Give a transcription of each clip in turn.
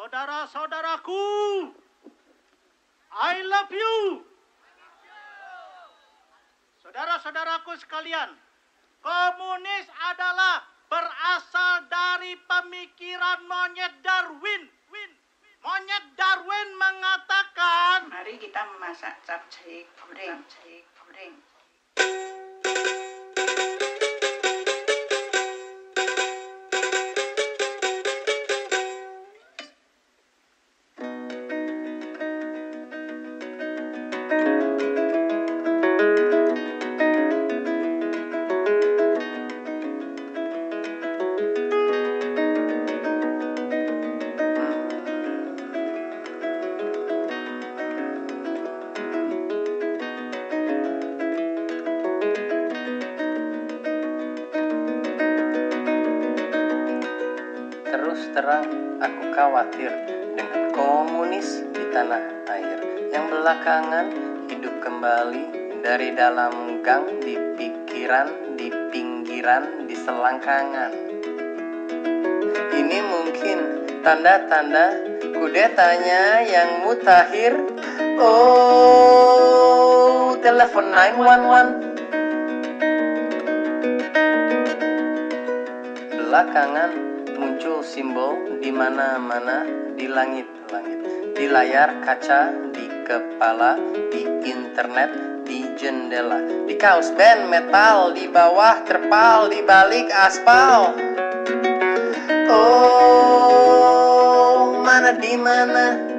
Saudara-saudaraku, I love you. Saudara-saudaraku sekalian, komunis adalah berasal dari pemikiran monyet Darwin. Win. Monyet Darwin mengatakan Mari kita memasak capcay goreng. Capcay terang aku khawatir dengan komunis di tanah air yang belakangan hidup kembali dari dalam gang di pikiran, di pinggiran, di selangkangan. Ini mungkin tanda-tanda kudetanya yang mutakhir. Oh, telepon 911. Belakangan simbol di mana-mana di langit-langit, di layar kaca, di kepala, di internet, di jendela, di kaos band metal, di bawah terpal, di balik aspal. Oh, mana di mana?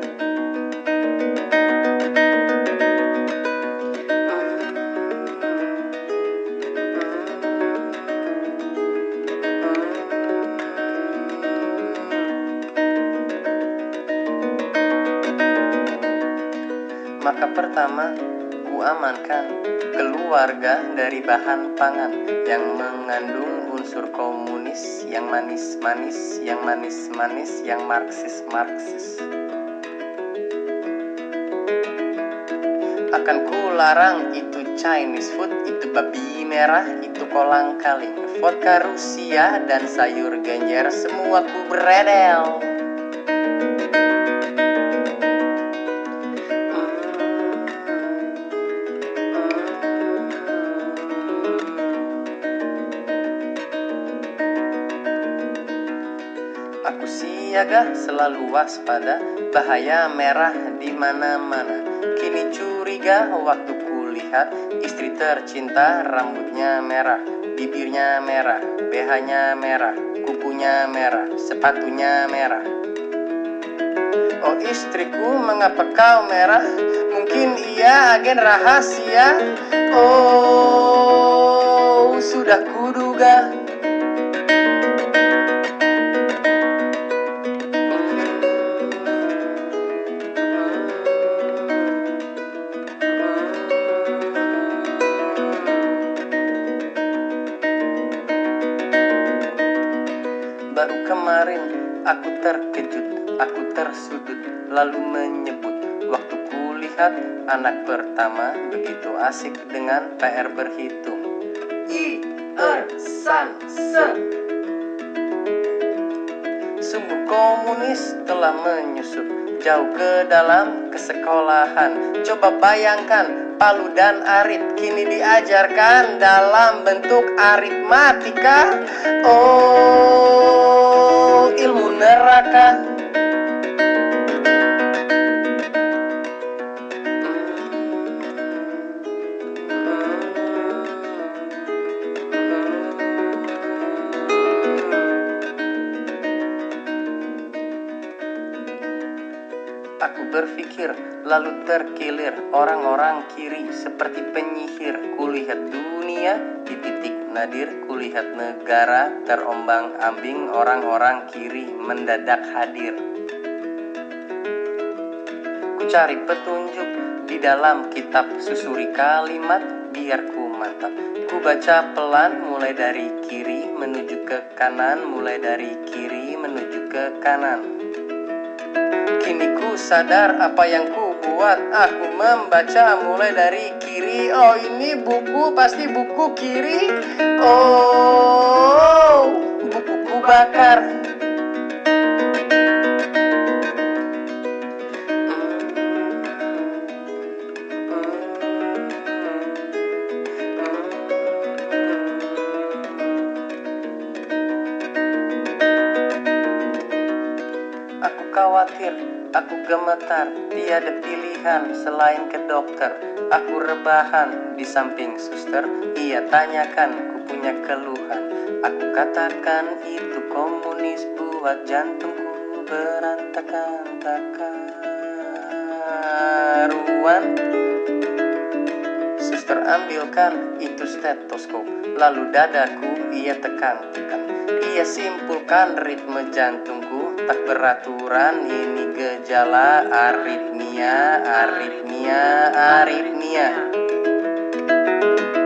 Maka pertama, ku amankan keluarga dari bahan pangan yang mengandung unsur komunis, yang manis-manis, yang manis-manis, yang marxis-marxis. Akan ku larang itu Chinese food, itu babi merah, itu kolang kaling, vodka Rusia dan sayur genjer semua ku beredel. Aku siaga selalu waspada bahaya merah di mana-mana. Kini curiga waktu kulihat istri tercinta rambutnya merah, bibirnya merah, BH-nya merah, kukunya merah, sepatunya merah. Oh istriku mengapa kau merah? Mungkin ia agen rahasia. Oh sudah kuduga. Kemarin aku terkejut, aku tersudut, lalu menyebut Waktu kulihat anak pertama begitu asik dengan PR berhitung. I, Er, San, Se Sungguh komunis telah menyusup jauh ke dalam kesekolahan. Coba bayangkan Palu dan Arit kini diajarkan dalam bentuk aritmatika. Oh ilmu neraka. Aku berpikir lalu terkilir orang-orang kiri seperti penyihir. Kulihat dunia di titik nadir Kulihat negara terombang ambing orang-orang kiri mendadak hadir. Ku cari petunjuk di dalam kitab susuri kalimat biar ku mantap. Ku baca pelan mulai dari kiri menuju ke kanan Mulai dari kiri menuju ke kanan. Kini ku sadar apa yang ku buat. Aku membaca mulai dari kiri Oh ini buku pasti buku kiri. Oh buku ku bakar aku gemetar, tiada pilihan selain ke dokter. Aku rebahan di samping suster, ia tanyakan ku punya keluhan. Aku katakan itu komunis buat jantungku berantakan tak karuan. Suster ambilkan itu stetoskop Lalu dadaku ia tekan-tekan Ia simpulkan ritme jantungku Tak beraturan ini gejala aritmia Aritmia, aritmia.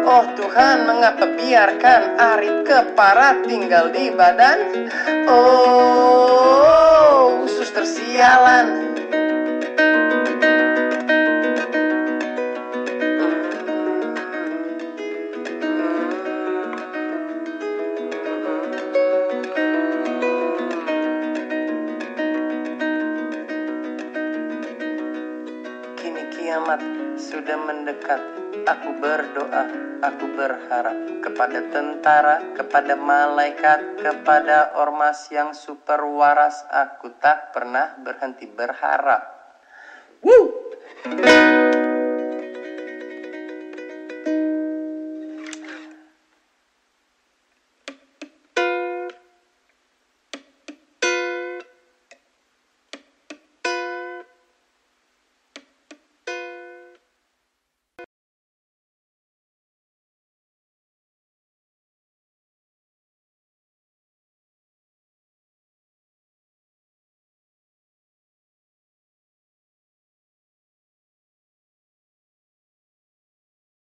Oh Tuhan mengapa biarkan arit kepara tinggal di badan? Oh kiamat sudah mendekat. Aku berdoa, aku berharap Kepada tentara, kepada malaikat Kepada ormas yang super waras Aku tak pernah berhenti berharap. Woo!